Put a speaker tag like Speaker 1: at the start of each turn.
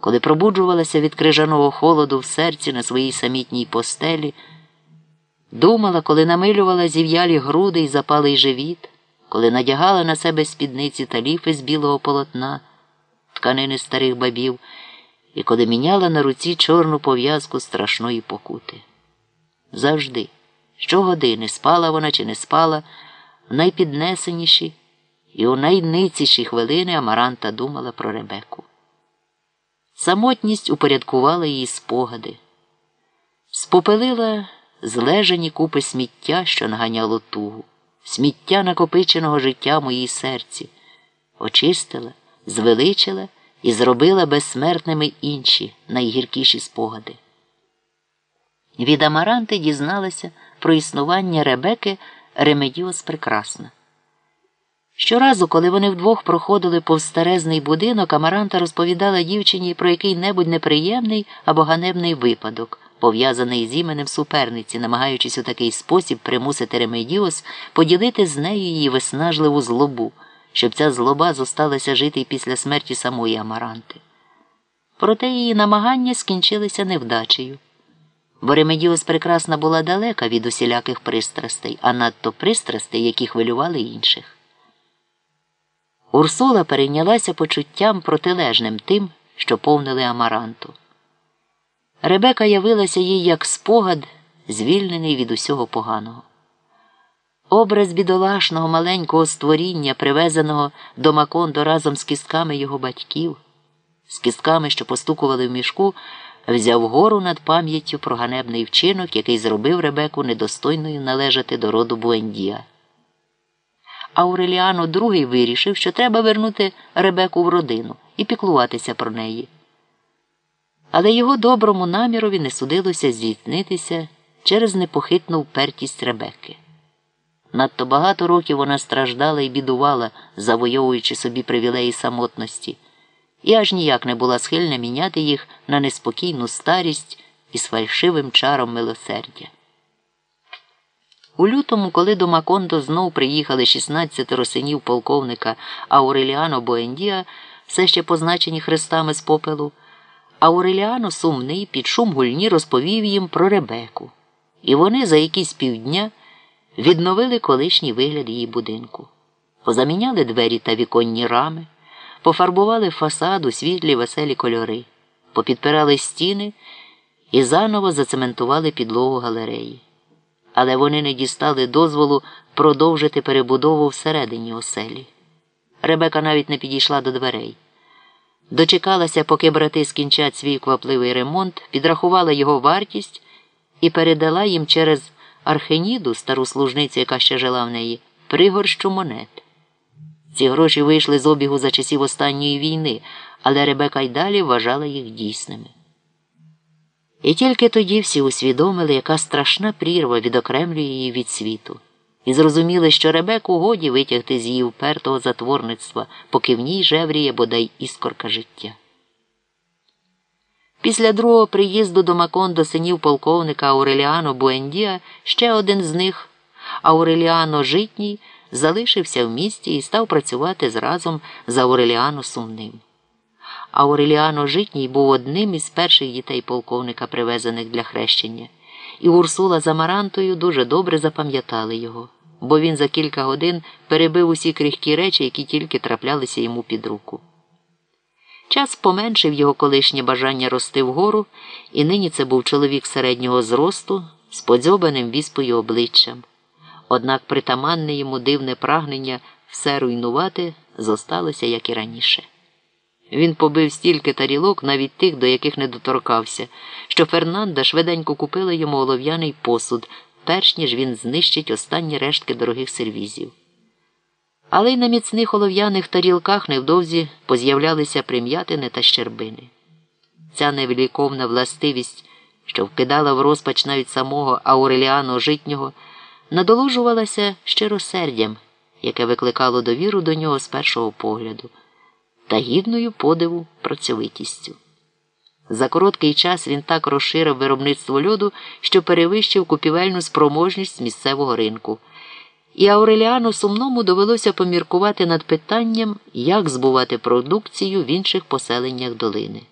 Speaker 1: коли пробуджувалася від крижаного холоду в серці на своїй самітній постелі, думала, коли намилювала зів'ялі груди і запалий живіт, коли надягала на себе спідниці та ліфи з білого полотна, тканини старих бабів, і коли міняла на руці чорну пов'язку страшної покути. Завжди, щогодини, спала вона чи не спала, в найпіднесеніші і у найниціші хвилини Амаранта думала про Ребеку. Самотність упорядкувала її спогади, спопелила злежані купи сміття, що наганяло тугу, сміття накопиченого життя в моїй серці, очистила, звеличила і зробила безсмертними інші найгіркіші спогади. Від Амаранти дізналася про існування Ребеки Ремедіос Прекрасна. Щоразу, коли вони вдвох проходили повз старезний будинок, Амаранта розповідала дівчині про який-небудь неприємний або ганебний випадок, пов'язаний з іменем суперниці, намагаючись у такий спосіб примусити Ремедіос поділити з нею її виснажливу злобу, щоб ця злоба зосталася жити після смерті самої Амаранти. Проте її намагання скінчилися невдачею. Бо Ремедіос прекрасна була далека від усіляких пристрастей, а надто пристрастей, які хвилювали інших. Урсула перейнялася почуттям протилежним тим, що повнили Амаранту. Ребека явилася їй як спогад, звільнений від усього поганого. Образ бідолашного маленького створіння, привезеного до Макондо разом з кістками його батьків, з кістками, що постукували в мішку, взяв гору над пам'яттю про ганебний вчинок, який зробив Ребеку недостойною належати до роду Буендія. Ауреліано II вирішив, що треба вернути Ребеку в родину і піклуватися про неї. Але його доброму намірові не судилося здійснитися через непохитну впертість Ребекки. Надто багато років вона страждала і бідувала, завойовуючи собі привілеї самотності, і аж ніяк не була схильна міняти їх на неспокійну старість із фальшивим чаром милосердя. У лютому, коли до Макондо знов приїхали 16 синів полковника Ауреліано Боендія, все ще позначені хрестами з попелу, Ауреліано сумний під шум гульні розповів їм про Ребеку, і вони за якісь півдня відновили колишній вигляд її будинку, позаміняли двері та віконні рами, пофарбували фасад у світлі веселі кольори, попідпирали стіни і заново зацементували підлогу галереї але вони не дістали дозволу продовжити перебудову всередині оселі. Ребека навіть не підійшла до дверей. Дочекалася, поки брати скінчать свій квапливий ремонт, підрахувала його вартість і передала їм через Археніду, стару служницю, яка ще жила в неї, пригорщу монет. Ці гроші вийшли з обігу за часів останньої війни, але Ребека й далі вважала їх дійсними. І тільки тоді всі усвідомили, яка страшна прірва відокремлює її від світу, і зрозуміли, що Ребеку годі витягти з її упертого затворництва, поки в ній жевріє бодай іскорка життя. Після другого приїзду до Макондо синів полковника Ауреліано Буендія ще один з них, Ауреліано Житній, залишився в місті і став працювати зразом з Ауреліано Сумним. Ауреліано Житній був одним із перших дітей полковника, привезених для хрещення, і Урсула з Амарантою дуже добре запам'ятали його, бо він за кілька годин перебив усі крихкі речі, які тільки траплялися йому під руку. Час поменшив його колишнє бажання рости вгору, і нині це був чоловік середнього зросту з подзьобаним віспою обличчям. Однак притаманне йому дивне прагнення все руйнувати зосталося, як і раніше. Він побив стільки тарілок, навіть тих, до яких не доторкався, що Фернанда швиденько купила йому олов'яний посуд, перш ніж він знищить останні рештки дорогих сервізів. Але й на міцних олов'яних тарілках невдовзі поз'являлися прим'ятини та щербини. Ця невеликовна властивість, що вкидала в розпач навіть самого Ауреліану житнього, надолужувалася щиросердям, яке викликало довіру до нього з першого погляду та гідною подиву працьовитістю. За короткий час він так розширив виробництво льоду, що перевищив купівельну спроможність місцевого ринку. І Ауреліану сумному довелося поміркувати над питанням, як збувати продукцію в інших поселеннях долини.